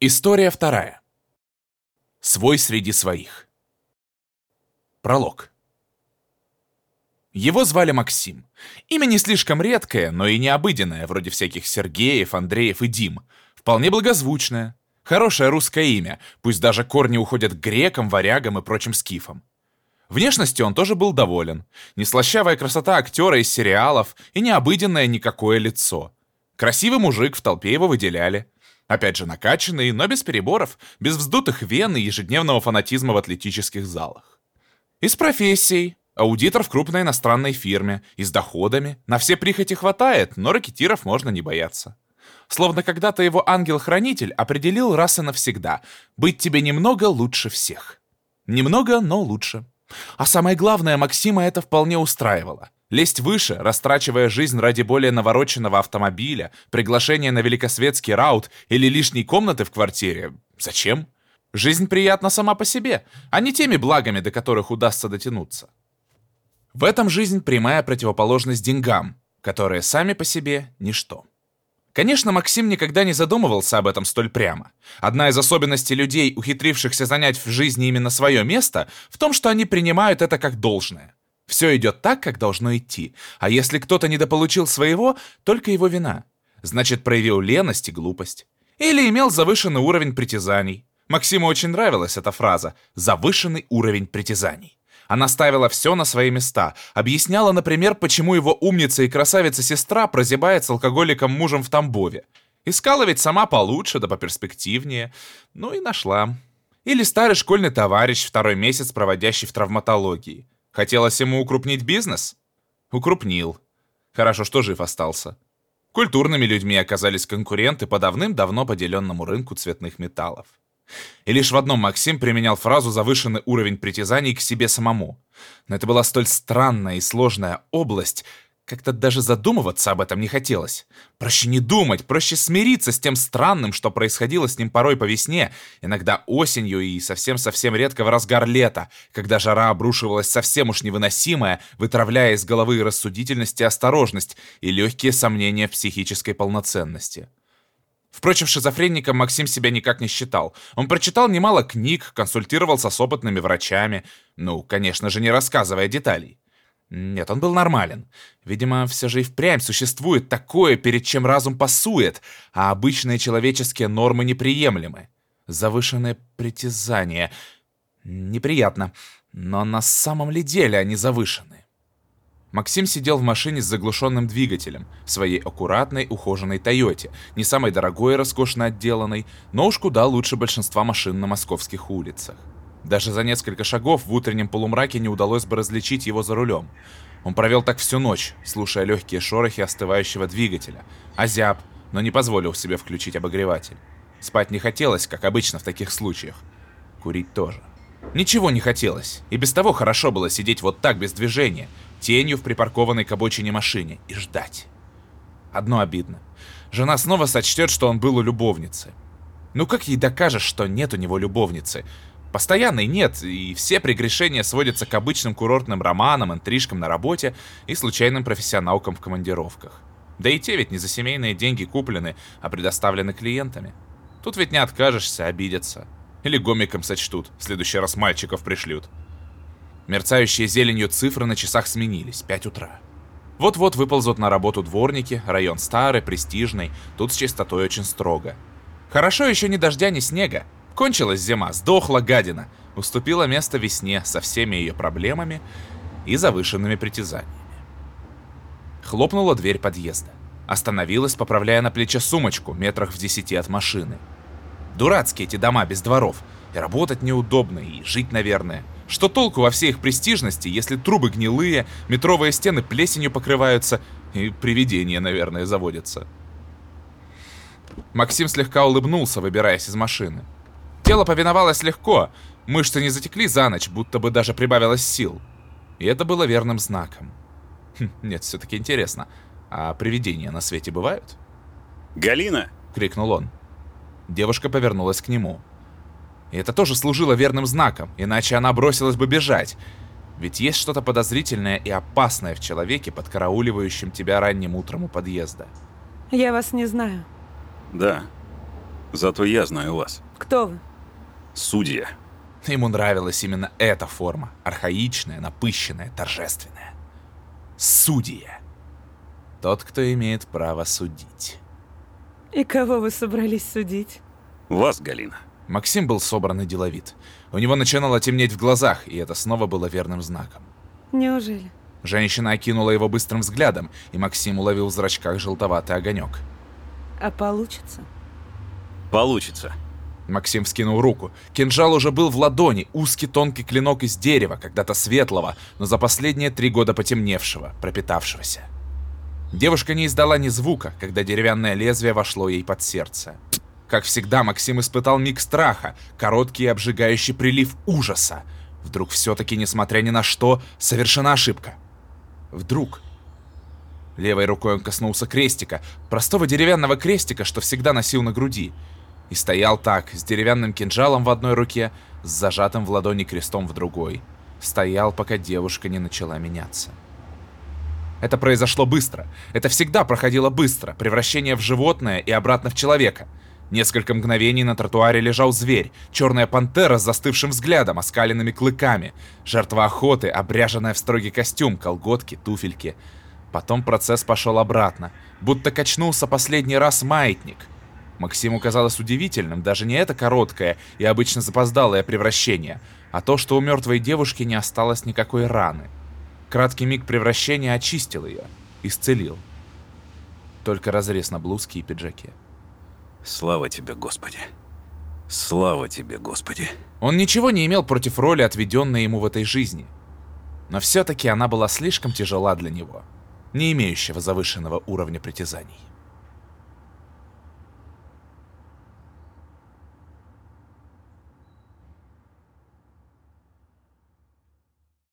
История вторая. Свой среди своих. Пролог. Его звали Максим. Имя не слишком редкое, но и необыденное, вроде всяких Сергеев, Андреев и Дим. Вполне благозвучное. Хорошее русское имя, пусть даже корни уходят к грекам, варягам и прочим скифам. Внешностью он тоже был доволен. Не слащавая красота актера из сериалов и необыденное никакое лицо. Красивый мужик, в толпе его выделяли. Опять же, накачанный, но без переборов, без вздутых вен и ежедневного фанатизма в атлетических залах. Из профессий. Аудитор в крупной иностранной фирме, и с доходами. На все прихоти хватает, но ракетиров можно не бояться. Словно когда-то его ангел-хранитель определил раз и навсегда «быть тебе немного лучше всех». Немного, но лучше. А самое главное, Максима это вполне устраивало. Лезть выше, растрачивая жизнь ради более навороченного автомобиля, приглашения на великосветский раут или лишней комнаты в квартире. Зачем? Жизнь приятна сама по себе, а не теми благами, до которых удастся дотянуться. В этом жизнь прямая противоположность деньгам, которые сами по себе ничто. Конечно, Максим никогда не задумывался об этом столь прямо. Одна из особенностей людей, ухитрившихся занять в жизни именно свое место, в том, что они принимают это как должное. Все идет так, как должно идти. А если кто-то недополучил своего, только его вина. Значит, проявил леность и глупость. Или имел завышенный уровень притязаний. Максиму очень нравилась эта фраза «завышенный уровень притязаний». Она ставила все на свои места. Объясняла, например, почему его умница и красавица-сестра прозябает с алкоголиком-мужем в Тамбове. Искала ведь сама получше, да поперспективнее. Ну и нашла. Или старый школьный товарищ, второй месяц проводящий в травматологии. Хотелось ему укрупнить бизнес? Укрупнил. Хорошо, что жив остался. Культурными людьми оказались конкуренты по давным-давно поделенному рынку цветных металлов. И лишь в одном Максим применял фразу «завышенный уровень притязаний к себе самому». Но это была столь странная и сложная область, как-то даже задумываться об этом не хотелось. Проще не думать, проще смириться с тем странным, что происходило с ним порой по весне, иногда осенью и совсем-совсем редко в разгар лета, когда жара обрушивалась совсем уж невыносимая, вытравляя из головы рассудительность и осторожность и легкие сомнения в психической полноценности. Впрочем, шизофреником Максим себя никак не считал. Он прочитал немало книг, консультировался с опытными врачами. Ну, конечно же, не рассказывая деталей. Нет, он был нормален. Видимо, все же и впрямь существует такое, перед чем разум пасует, а обычные человеческие нормы неприемлемы. Завышенное притязание. Неприятно. Но на самом ли деле они завышены? Максим сидел в машине с заглушенным двигателем, в своей аккуратной, ухоженной Тойоте, не самой дорогой и роскошно отделанной, но уж куда лучше большинства машин на московских улицах. Даже за несколько шагов в утреннем полумраке не удалось бы различить его за рулем. Он провел так всю ночь, слушая легкие шорохи остывающего двигателя, озяб, но не позволил себе включить обогреватель. Спать не хотелось, как обычно в таких случаях. Курить тоже. Ничего не хотелось, и без того хорошо было сидеть вот так без движения, тенью в припаркованной к обочине машине, и ждать. Одно обидно. Жена снова сочтет, что он был у любовницы. Ну как ей докажешь, что нет у него любовницы? Постоянной нет, и все прегрешения сводятся к обычным курортным романам, интрижкам на работе и случайным профессионалкам в командировках. Да и те ведь не за семейные деньги куплены, а предоставлены клиентами. Тут ведь не откажешься, обидятся. Или гомиком сочтут, в следующий раз мальчиков пришлют. Мерцающие зеленью цифры на часах сменились, 5 утра. Вот-вот выползут на работу дворники, район старый, престижный, тут с чистотой очень строго. Хорошо еще ни дождя, ни снега. Кончилась зима, сдохла гадина, уступила место весне со всеми ее проблемами и завышенными притязаниями. Хлопнула дверь подъезда. Остановилась, поправляя на плече сумочку, метрах в десяти от машины. Дурацкие эти дома без дворов. И работать неудобно, и жить, наверное. Что толку во всей их престижности, если трубы гнилые, метровые стены плесенью покрываются, и привидения, наверное, заводятся. Максим слегка улыбнулся, выбираясь из машины. Тело повиновалось легко, мышцы не затекли за ночь, будто бы даже прибавилось сил. И это было верным знаком. Хм, нет, все-таки интересно, а привидения на свете бывают? «Галина!» — крикнул он. Девушка повернулась к нему. И это тоже служило верным знаком, иначе она бросилась бы бежать. Ведь есть что-то подозрительное и опасное в человеке, подкарауливающем тебя ранним утром у подъезда. Я вас не знаю. Да. Зато я знаю вас. Кто вы? Судья. Ему нравилась именно эта форма. Архаичная, напыщенная, торжественная. Судья. Тот, кто имеет право судить. И кого вы собрались судить? Вас, Галина. Максим был собран и деловит. У него начинало темнеть в глазах, и это снова было верным знаком. Неужели? Женщина окинула его быстрым взглядом, и Максим уловил в зрачках желтоватый огонек. А получится? Получится. Максим вскинул руку. Кинжал уже был в ладони, узкий тонкий клинок из дерева, когда-то светлого, но за последние три года потемневшего, пропитавшегося. Девушка не издала ни звука, когда деревянное лезвие вошло ей под сердце. Как всегда, Максим испытал миг страха, короткий и обжигающий прилив ужаса. Вдруг все-таки, несмотря ни на что, совершена ошибка. Вдруг... Левой рукой он коснулся крестика, простого деревянного крестика, что всегда носил на груди. И стоял так, с деревянным кинжалом в одной руке, с зажатым в ладони крестом в другой. Стоял, пока девушка не начала меняться. Это произошло быстро. Это всегда проходило быстро, превращение в животное и обратно в человека. Несколько мгновений на тротуаре лежал зверь, черная пантера с застывшим взглядом, оскаленными клыками, жертва охоты, обряженная в строгий костюм, колготки, туфельки. Потом процесс пошел обратно, будто качнулся последний раз маятник. Максиму казалось удивительным даже не это короткое и обычно запоздалое превращение, а то, что у мертвой девушки не осталось никакой раны. Краткий миг превращения очистил ее, исцелил. Только разрез на блузке и пиджаке. Слава тебе, Господи. Слава тебе, Господи. Он ничего не имел против роли, отведенной ему в этой жизни. Но все-таки она была слишком тяжела для него, не имеющего завышенного уровня притязаний.